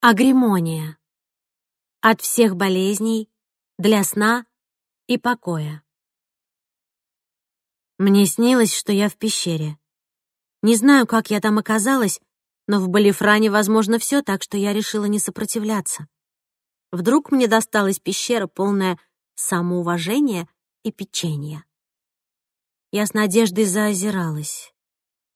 Агримония. От всех болезней, для сна и покоя. Мне снилось, что я в пещере. Не знаю, как я там оказалась, но в Балифране возможно все, так что я решила не сопротивляться. Вдруг мне досталась пещера, полная самоуважения и печенья. Я с надеждой заозиралась.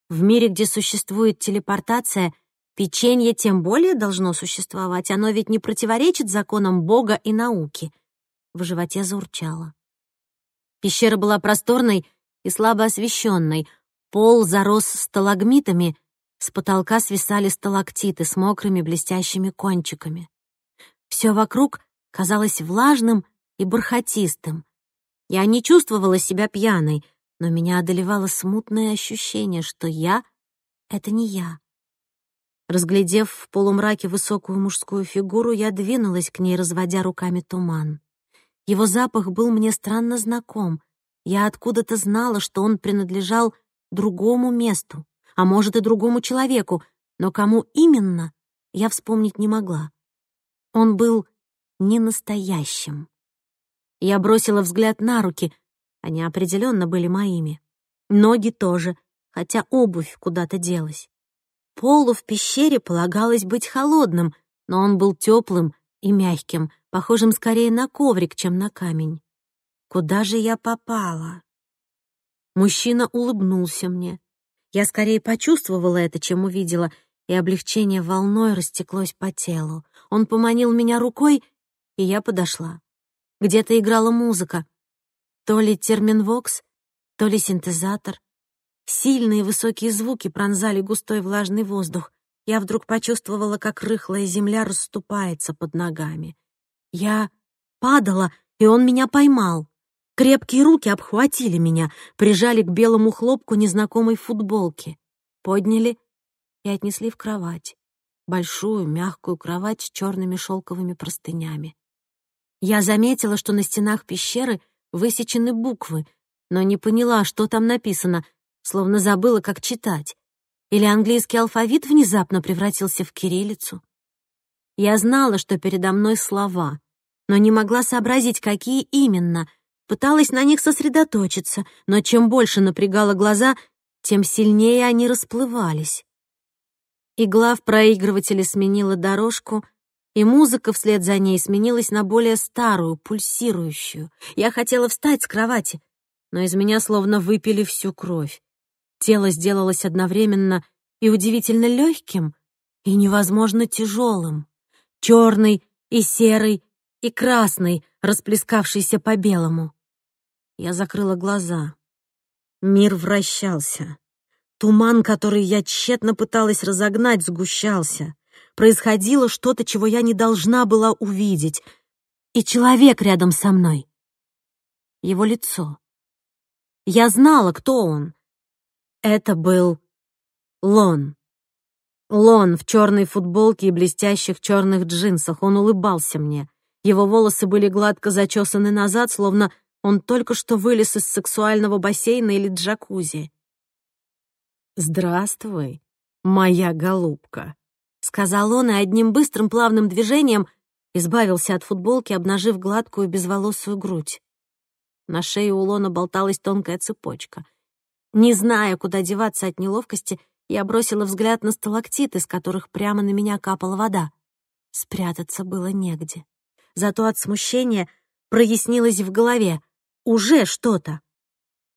В мире, где существует телепортация — Печенье тем более должно существовать, оно ведь не противоречит законам Бога и науки. В животе заурчало. Пещера была просторной и слабо освещенной. Пол зарос сталагмитами, с потолка свисали сталактиты с мокрыми блестящими кончиками. Все вокруг казалось влажным и бархатистым. Я не чувствовала себя пьяной, но меня одолевало смутное ощущение, что я — это не я. Разглядев в полумраке высокую мужскую фигуру, я двинулась к ней, разводя руками туман. Его запах был мне странно знаком. Я откуда-то знала, что он принадлежал другому месту, а может и другому человеку, но кому именно, я вспомнить не могла. Он был не настоящим. Я бросила взгляд на руки. Они определенно были моими. Ноги тоже, хотя обувь куда-то делась. Полу в пещере полагалось быть холодным, но он был теплым и мягким, похожим скорее на коврик, чем на камень. Куда же я попала? Мужчина улыбнулся мне. Я скорее почувствовала это, чем увидела, и облегчение волной растеклось по телу. Он поманил меня рукой, и я подошла. Где-то играла музыка. То ли терминвокс, то ли синтезатор — Сильные высокие звуки пронзали густой влажный воздух. Я вдруг почувствовала, как рыхлая земля расступается под ногами. Я падала, и он меня поймал. Крепкие руки обхватили меня, прижали к белому хлопку незнакомой футболки. Подняли и отнесли в кровать. Большую, мягкую кровать с черными шелковыми простынями. Я заметила, что на стенах пещеры высечены буквы, но не поняла, что там написано, словно забыла, как читать, или английский алфавит внезапно превратился в кириллицу. Я знала, что передо мной слова, но не могла сообразить, какие именно. Пыталась на них сосредоточиться, но чем больше напрягала глаза, тем сильнее они расплывались. Игла в проигрывателе сменила дорожку, и музыка вслед за ней сменилась на более старую, пульсирующую. Я хотела встать с кровати, но из меня словно выпили всю кровь. Тело сделалось одновременно и удивительно легким, и невозможно тяжелым. Черный и серый и красный, расплескавшийся по белому. Я закрыла глаза. Мир вращался. Туман, который я тщетно пыталась разогнать, сгущался. Происходило что-то, чего я не должна была увидеть. И человек рядом со мной. Его лицо. Я знала, кто он. Это был Лон. Лон в черной футболке и блестящих черных джинсах. Он улыбался мне. Его волосы были гладко зачесаны назад, словно он только что вылез из сексуального бассейна или джакузи. «Здравствуй, моя голубка», — сказал он и одним быстрым плавным движением избавился от футболки, обнажив гладкую безволосую грудь. На шее у Лона болталась тонкая цепочка — не зная, куда деваться от неловкости, я бросила взгляд на сталактиты, из которых прямо на меня капала вода. Спрятаться было негде. Зато от смущения прояснилось в голове. Уже что-то.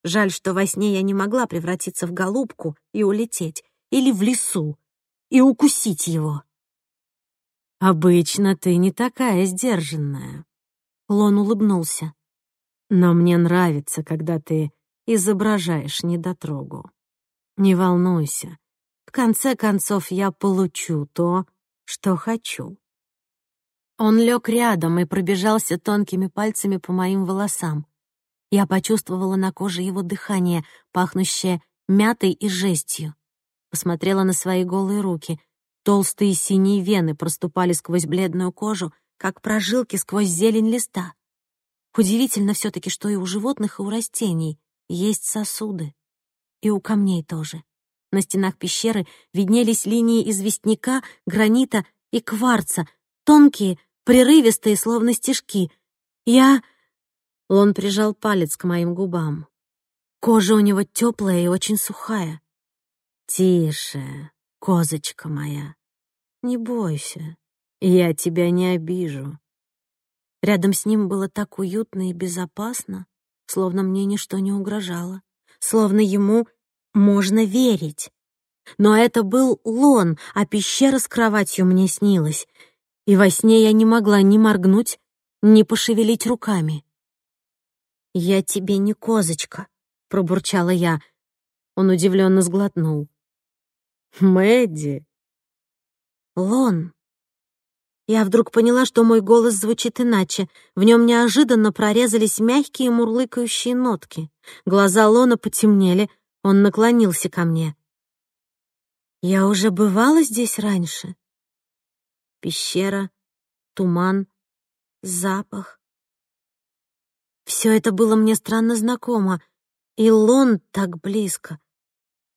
Жаль, что во сне я не могла превратиться в голубку и улететь. Или в лесу. И укусить его. «Обычно ты не такая сдержанная», — Лон улыбнулся. «Но мне нравится, когда ты изображаешь недотрогу. Не волнуйся, в конце концов я получу то, что хочу. Он лег рядом и пробежался тонкими пальцами по моим волосам. Я почувствовала на коже его дыхание, пахнущее мятой и жестью. Посмотрела на свои голые руки. Толстые синие вены проступали сквозь бледную кожу, как прожилки сквозь зелень листа. Удивительно все таки что и у животных, и у растений есть сосуды. И у камней тоже. На стенах пещеры виднелись линии известняка, гранита и кварца, тонкие, прерывистые, словно стежки. Я... Он прижал палец к моим губам. Кожа у него теплая и очень сухая. «Тише, козочка моя, не бойся, я тебя не обижу». Рядом с ним было так уютно и безопасно словно мне ничто не угрожало, словно ему можно верить. Но это был лон, а пещера с кроватью мне снилась, и во сне я не могла ни моргнуть, ни пошевелить руками. «Я тебе не козочка», — пробурчала я. Он удивленно сглотнул. «Мэдди!» «Лон!» Я вдруг поняла, что мой голос звучит иначе. В нем неожиданно прорезались мягкие мурлыкающие нотки. Глаза Лона потемнели, он наклонился ко мне. «Я уже бывала здесь раньше?» Пещера, туман, запах. Все это было мне странно знакомо, и Лон так близко.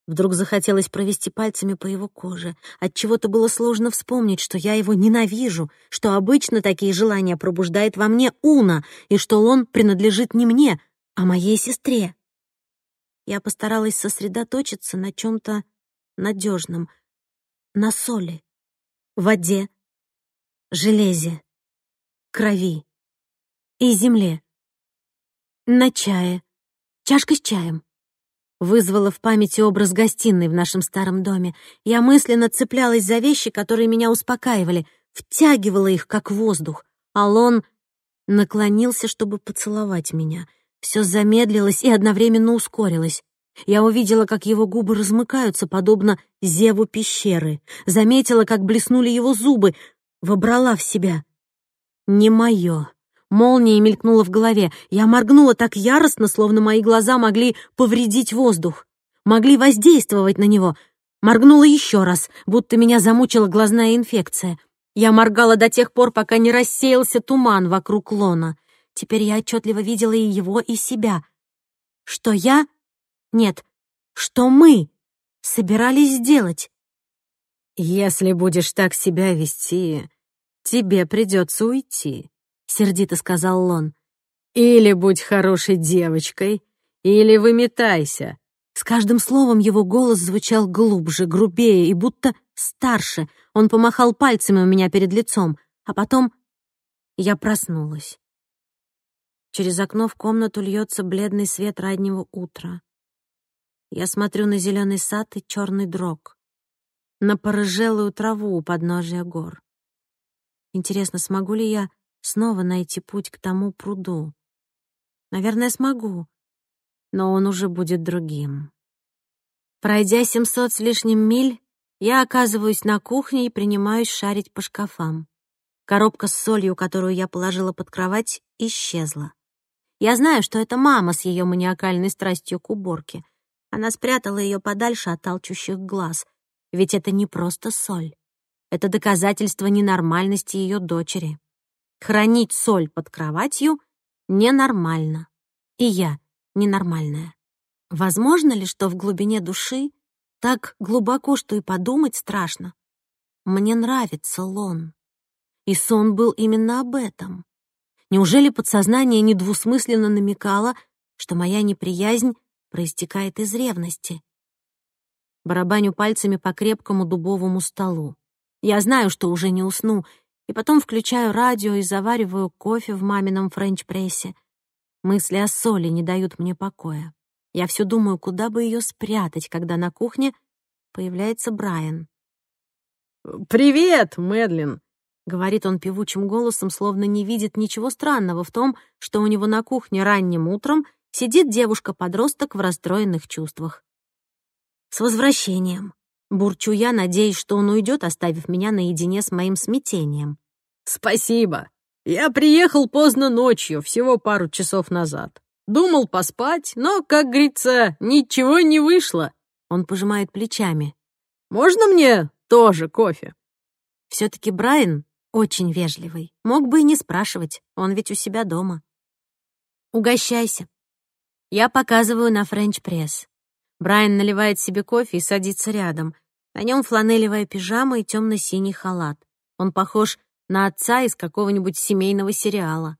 Вдруг захотелось провести пальцами по его коже. От чего то было сложно вспомнить, что я его ненавижу, что обычно такие желания пробуждает во мне Уна, и что лон принадлежит не мне, а моей сестре. Я постаралась сосредоточиться на чем то надежном, на соли, воде, железе, крови и земле, на чае, чашка с чаем вызвала в памяти образ гостиной в нашем старом доме. Я мысленно цеплялась за вещи, которые меня успокаивали, втягивала их, как воздух. Алон наклонился, чтобы поцеловать меня. Все замедлилось и одновременно ускорилось. Я увидела, как его губы размыкаются, подобно зеву пещеры. Заметила, как блеснули его зубы, вобрала в себя. «Не мое», Молнией мелькнула в голове. Я моргнула так яростно, словно мои глаза могли повредить воздух, могли воздействовать на него. Моргнула еще раз, будто меня замучила глазная инфекция. Я моргала до тех пор, пока не рассеялся туман вокруг лона. Теперь я отчетливо видела и его, и себя. Что я? Нет, что мы собирались сделать? «Если будешь так себя вести, тебе придется уйти», — сердито сказал Лон. «Или будь хорошей девочкой, или выметайся». С каждым словом его голос звучал глубже, грубее и будто старше. Он помахал пальцами у меня перед лицом, а потом я проснулась. Через окно в комнату льется бледный свет раннего утра. Я смотрю на зеленый сад и черный дрог, на порыжелую траву у подножия гор. Интересно, смогу ли я снова найти путь к тому пруду. Наверное, смогу, но он уже будет другим. Пройдя 700 с лишним миль, я оказываюсь на кухне и принимаюсь шарить по шкафам. Коробка с солью, которую я положила под кровать, исчезла. Я знаю, что это мама с ее маниакальной страстью к уборке. Она спрятала ее подальше от толчущих глаз, ведь это не просто соль. Это доказательство ненормальности ее дочери. Хранить соль под кроватью ненормально. И я ненормальная. Возможно ли, что в глубине души так глубоко, что и подумать страшно? Мне нравится лон. И сон был именно об этом. Неужели подсознание недвусмысленно намекало, что моя неприязнь проистекает из ревности? Барабаню пальцами по крепкому дубовому столу. Я знаю, что уже не усну, и потом включаю радио и завариваю кофе в мамином френч-прессе. Мысли о соли не дают мне покоя. Я все думаю, куда бы ее спрятать, когда на кухне появляется Брайан. «Привет, Мэдлин!» — говорит он певучим голосом, словно не видит ничего странного в том, что у него на кухне ранним утром сидит девушка-подросток в расстроенных чувствах. «С возвращением!» Бурчу я, надеясь, что он уйдет, оставив меня наедине с моим смятением. «Спасибо. Я приехал поздно ночью, всего пару часов назад. Думал поспать, но, как говорится, ничего не вышло». Он пожимает плечами. «Можно мне тоже кофе?» Все-таки Брайан очень вежливый. Мог бы и не спрашивать, он ведь у себя дома. «Угощайся». Я показываю на френч-пресс. Брайан наливает себе кофе и садится рядом. На нем фланелевая пижама и темно-синий халат. Он похож на отца из какого-нибудь семейного сериала.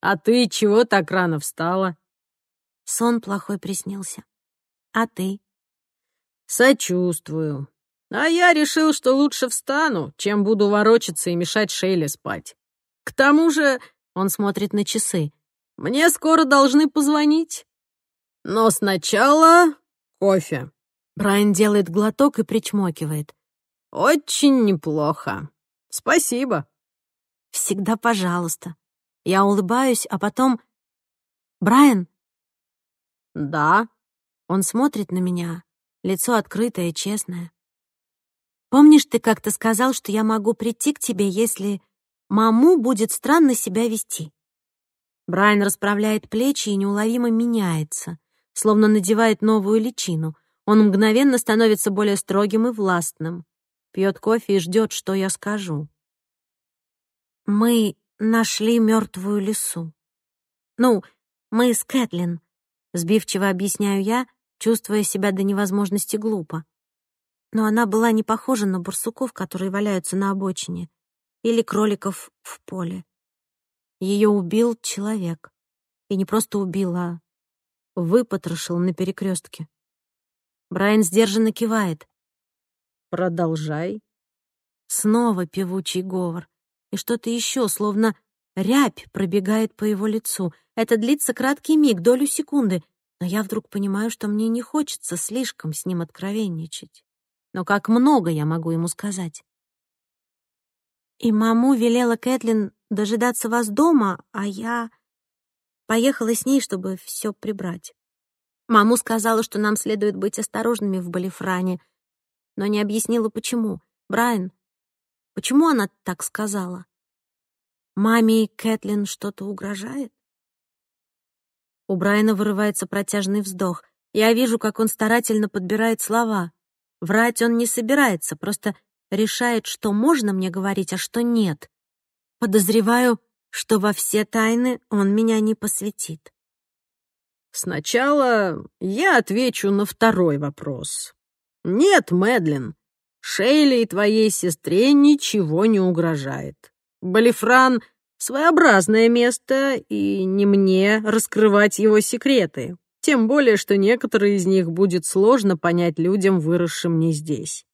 «А ты чего так рано встала?» Сон плохой приснился. «А ты?» «Сочувствую. А я решил, что лучше встану, чем буду ворочаться и мешать Шейле спать. К тому же...» — он смотрит на часы. «Мне скоро должны позвонить». Но сначала кофе. Брайан делает глоток и причмокивает. Очень неплохо. Спасибо. Всегда пожалуйста. Я улыбаюсь, а потом... Брайан? Да. Он смотрит на меня. Лицо открытое и честное. Помнишь, ты как-то сказал, что я могу прийти к тебе, если маму будет странно себя вести? Брайан расправляет плечи и неуловимо меняется словно надевает новую личину. Он мгновенно становится более строгим и властным. Пьет кофе и ждет, что я скажу. «Мы нашли мертвую лису. Ну, мы с Кэтлин», — сбивчиво объясняю я, чувствуя себя до невозможности глупо. Но она была не похожа на бурсуков, которые валяются на обочине, или кроликов в поле. Ее убил человек. И не просто убил, а выпотрошил на перекрестке. Брайан сдержанно кивает. «Продолжай». Снова певучий говор. И что-то еще, словно рябь, пробегает по его лицу. Это длится краткий миг, долю секунды. Но я вдруг понимаю, что мне не хочется слишком с ним откровенничать. Но как много я могу ему сказать. И маму велела Кэтлин дожидаться вас дома, а я... Поехала с ней, чтобы все прибрать. Маму сказала, что нам следует быть осторожными в Балифране, но не объяснила, почему. Брайан, почему она так сказала? Маме и Кэтлин что-то угрожает? У Брайана вырывается протяжный вздох. Я вижу, как он старательно подбирает слова. Врать он не собирается, просто решает, что можно мне говорить, а что нет. Подозреваю, что во все тайны он меня не посвятит. Сначала я отвечу на второй вопрос. Нет, Мэдлин, Шейли и твоей сестре ничего не угрожает. Балифран — своеобразное место, и не мне раскрывать его секреты. Тем более, что некоторые из них будет сложно понять людям, выросшим не здесь.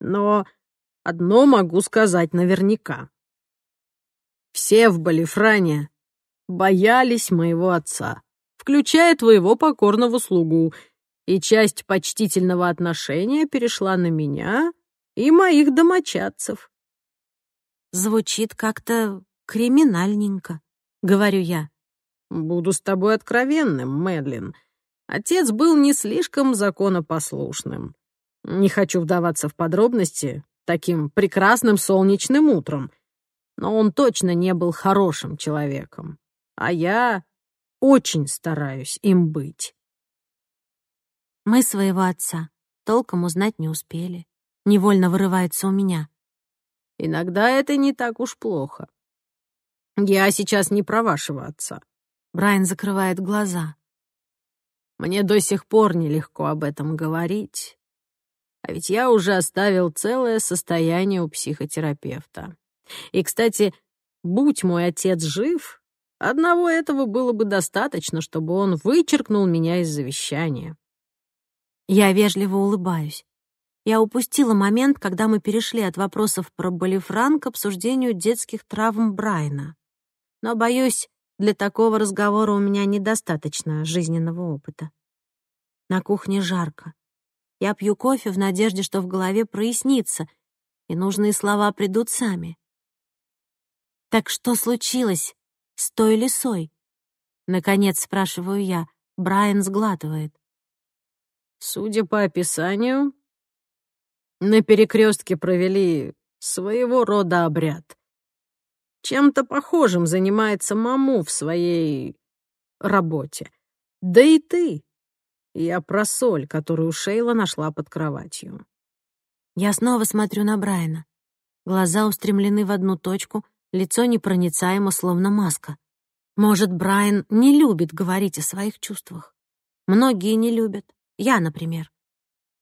Но одно могу сказать наверняка. Все в Балифране боялись моего отца, включая твоего покорного слугу, и часть почтительного отношения перешла на меня и моих домочадцев. Звучит как-то криминальненько, говорю я. Буду с тобой откровенным, Мэдлин. Отец был не слишком законопослушным. Не хочу вдаваться в подробности таким прекрасным солнечным утром — но он точно не был хорошим человеком. А я очень стараюсь им быть. Мы своего отца толком узнать не успели. Невольно вырывается у меня. Иногда это не так уж плохо. Я сейчас не про вашего отца. Брайан закрывает глаза. Мне до сих пор нелегко об этом говорить. А ведь я уже оставил целое состояние у психотерапевта. И, кстати, будь мой отец жив, одного этого было бы достаточно, чтобы он вычеркнул меня из завещания. Я вежливо улыбаюсь. Я упустила момент, когда мы перешли от вопросов про Болифран к обсуждению детских травм Брайна. Но, боюсь, для такого разговора у меня недостаточно жизненного опыта. На кухне жарко. Я пью кофе в надежде, что в голове прояснится, и нужные слова придут сами. «Так что случилось с той лисой?» Наконец спрашиваю я. Брайан сглатывает. «Судя по описанию, на перекрестке провели своего рода обряд. Чем-то похожим занимается маму в своей работе. Да и ты. Я про соль, которую Шейла нашла под кроватью». Я снова смотрю на Брайана. Глаза устремлены в одну точку, лицо непроницаемо, словно маска. Может, Брайан не любит говорить о своих чувствах. Многие не любят. Я, например.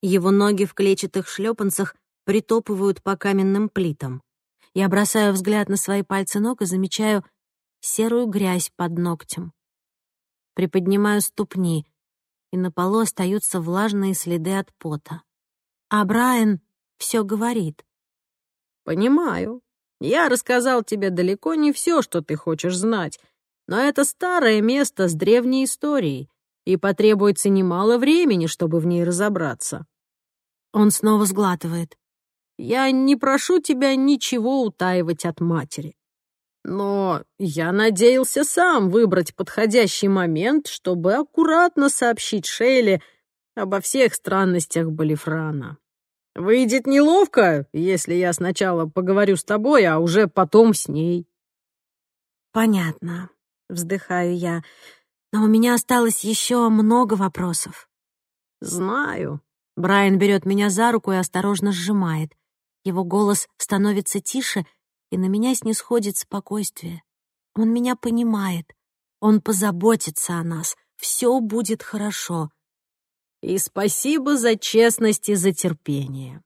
Его ноги в клетчатых шлепанцах притопывают по каменным плитам. Я бросаю взгляд на свои пальцы ног и замечаю серую грязь под ногтем. Приподнимаю ступни, и на полу остаются влажные следы от пота. А Брайан все говорит. «Понимаю», я рассказал тебе далеко не все, что ты хочешь знать, но это старое место с древней историей, и потребуется немало времени, чтобы в ней разобраться». Он снова сглатывает. «Я не прошу тебя ничего утаивать от матери. Но я надеялся сам выбрать подходящий момент, чтобы аккуратно сообщить Шейле обо всех странностях Балифрана. Выйдет неловко, если я сначала поговорю с тобой, а уже потом с ней. Понятно, вздыхаю я. Но у меня осталось еще много вопросов. Знаю. Брайан берет меня за руку и осторожно сжимает. Его голос становится тише, и на меня снисходит спокойствие. Он меня понимает. Он позаботится о нас. Все будет хорошо. И спасибо за честность и за терпение.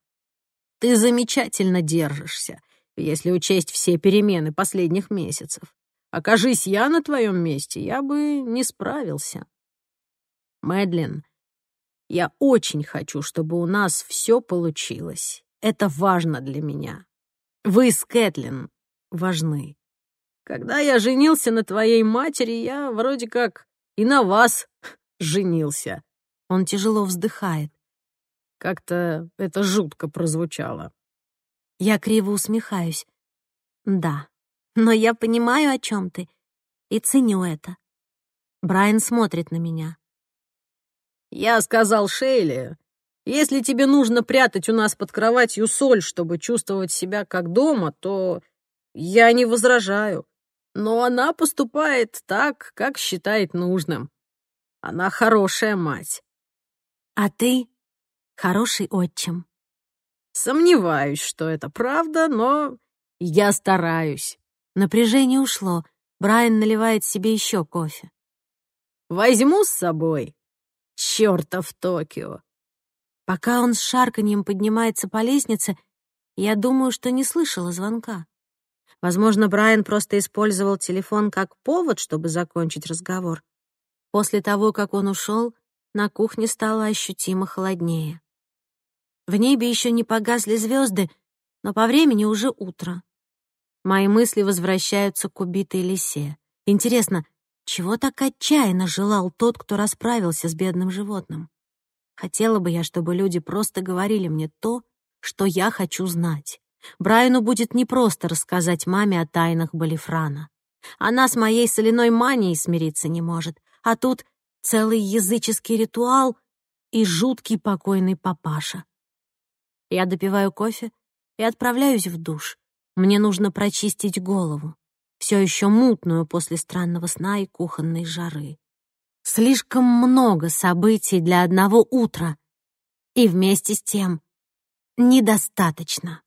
Ты замечательно держишься, если учесть все перемены последних месяцев. Окажись я на твоем месте, я бы не справился. Мэдлин, я очень хочу, чтобы у нас все получилось. Это важно для меня. Вы с Кэтлин важны. Когда я женился на твоей матери, я вроде как и на вас женился. Он тяжело вздыхает. Как-то это жутко прозвучало. Я криво усмехаюсь. Да, но я понимаю, о чем ты, и ценю это. Брайан смотрит на меня. Я сказал Шейли, если тебе нужно прятать у нас под кроватью соль, чтобы чувствовать себя как дома, то я не возражаю. Но она поступает так, как считает нужным. Она хорошая мать. А ты хороший отчим. Сомневаюсь, что это правда, но я стараюсь. Напряжение ушло. Брайан наливает себе еще кофе. Возьму с собой. Чёртов Токио. Пока он с шарканьем поднимается по лестнице, я думаю, что не слышала звонка. Возможно, Брайан просто использовал телефон как повод, чтобы закончить разговор. После того, как он ушел, на кухне стало ощутимо холоднее. В небе еще не погасли звезды, но по времени уже утро. Мои мысли возвращаются к убитой лисе. Интересно, чего так отчаянно желал тот, кто расправился с бедным животным? Хотела бы я, чтобы люди просто говорили мне то, что я хочу знать. Брайану будет непросто рассказать маме о тайнах Балифрана. Она с моей соляной манией смириться не может, а тут целый языческий ритуал и жуткий покойный папаша. Я допиваю кофе и отправляюсь в душ. Мне нужно прочистить голову, все еще мутную после странного сна и кухонной жары. Слишком много событий для одного утра. И вместе с тем недостаточно.